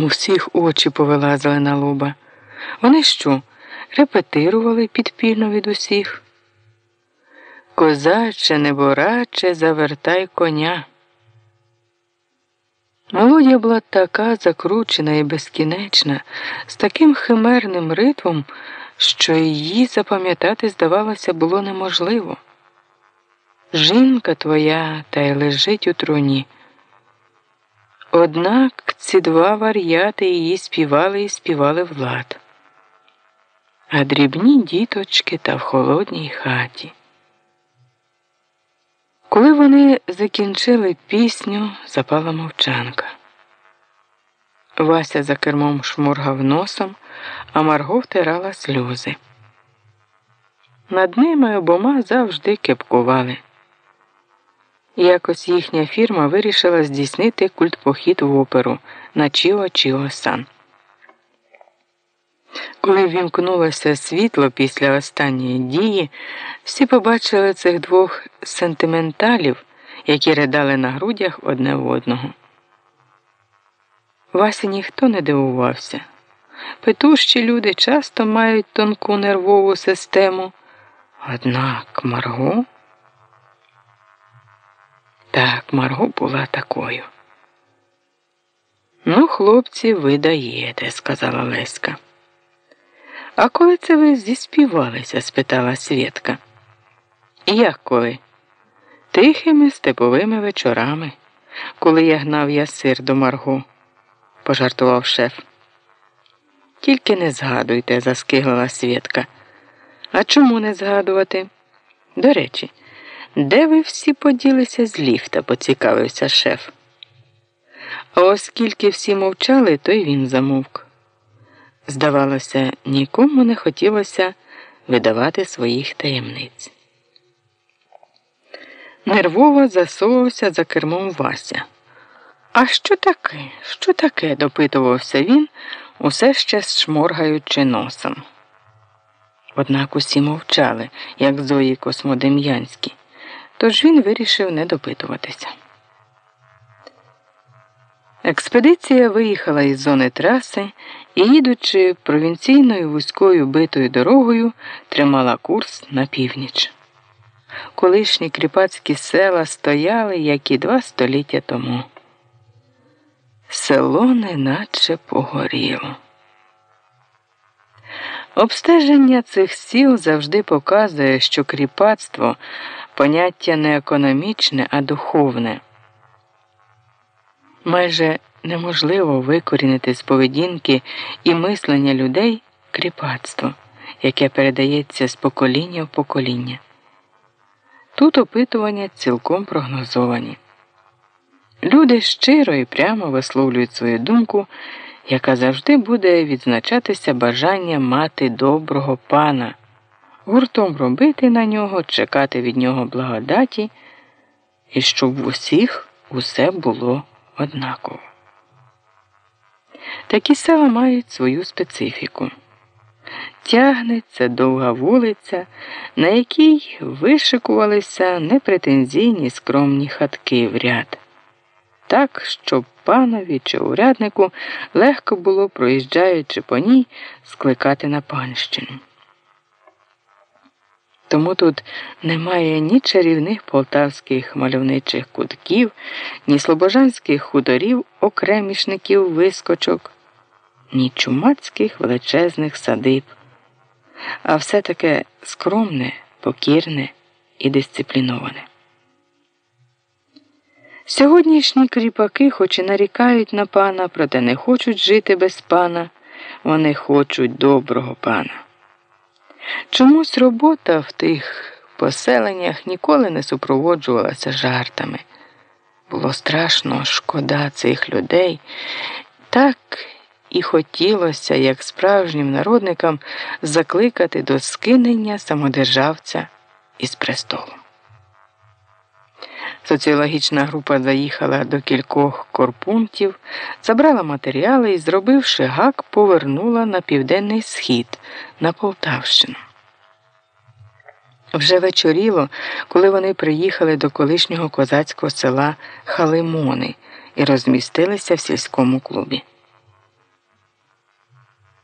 У всіх очі повилазили на лоба. Вони що, репетирували підпільно від усіх? Козаче, небораче, завертай коня. Мелодія була така закручена і безкінечна, з таким химерним ритмом, що її запам'ятати, здавалося, було неможливо. Жінка твоя та й лежить у труні. Однак ці два вар'яти її співали і співали влад, а дрібні діточки та в холодній хаті. Коли вони закінчили пісню, запала мовчанка. Вася за кермом шмургав носом, а Марго втирала сльози. Над ними обома завжди кепкували. Якось їхня фірма вирішила здійснити культпохід в оперу на Чіо Чіо Сан. Коли вімкнулося світло після останньої дії, всі побачили цих двох сентименталів, які ридали на грудях одне в одного. Васі ніхто не дивувався. Петущі люди часто мають тонку нервову систему. Однак Марго. Так, Марго була такою. Ну, хлопці, ви даєте, сказала Леська. А коли це ви зіспівалися? спитала Свєтка. Як коли? Тихими степовими вечорами, коли я гнав я сир до Марго, пожартував шеф. Тільки не згадуйте, заскиглила Свєтка. А чому не згадувати? До речі, де ви всі поділися з ліфта? поцікавився шеф. Оскільки всі мовчали, то й він замовк. Здавалося, нікому не хотілося видавати своїх таємниць. Нервово засовувався за кермом Вася. А що таке? Що таке? допитувався він, усе ще шморгаючи носом. Однак усі мовчали, як Зої Космодем'янські, тож він вирішив не допитуватися. Експедиція виїхала із зони траси і, їдучи провінційною вузькою битою дорогою, тримала курс на північ. Колишні кріпацькі села стояли, як і два століття тому. Село неначе погоріло. Обстеження цих сіл завжди показує, що кріпацтво поняття не економічне, а духовне. Майже неможливо викорінити з поведінки і мислення людей кріпацтво, яке передається з покоління в покоління. Тут опитування цілком прогнозовані. Люди щиро і прямо висловлюють свою думку, яка завжди буде відзначатися бажанням мати доброго пана, гуртом робити на нього, чекати від нього благодаті, і щоб в усіх усе було однаково. Такі села мають свою специфіку. Тягнеться довга вулиця, на якій вишикувалися непретензійні скромні хатки в ряд, так, щоб панові чи уряднику легко було, проїжджаючи по ній, скликати на панщину. Тому тут немає ні чарівних полтавських мальовничих кутків, ні слобожанських хуторів, окремішників вискочок, ні чумацьких величезних садиб, а все таке скромне, покірне і дисципліноване. Сьогоднішні кріпаки, хоч і нарікають на пана, проте не хочуть жити без пана, вони хочуть доброго пана. Чомусь робота в тих поселеннях ніколи не супроводжувалася жартами. Було страшно шкода цих людей, так і хотілося, як справжнім народникам, закликати до скинення самодержавця із престолу. Соціологічна група заїхала до кількох корпунктів, забрала матеріали і, зробивши гак, повернула на південний схід на Полтавщину. Вже вечоріло, коли вони приїхали до колишнього козацького села Халимони і розмістилися в сільському клубі.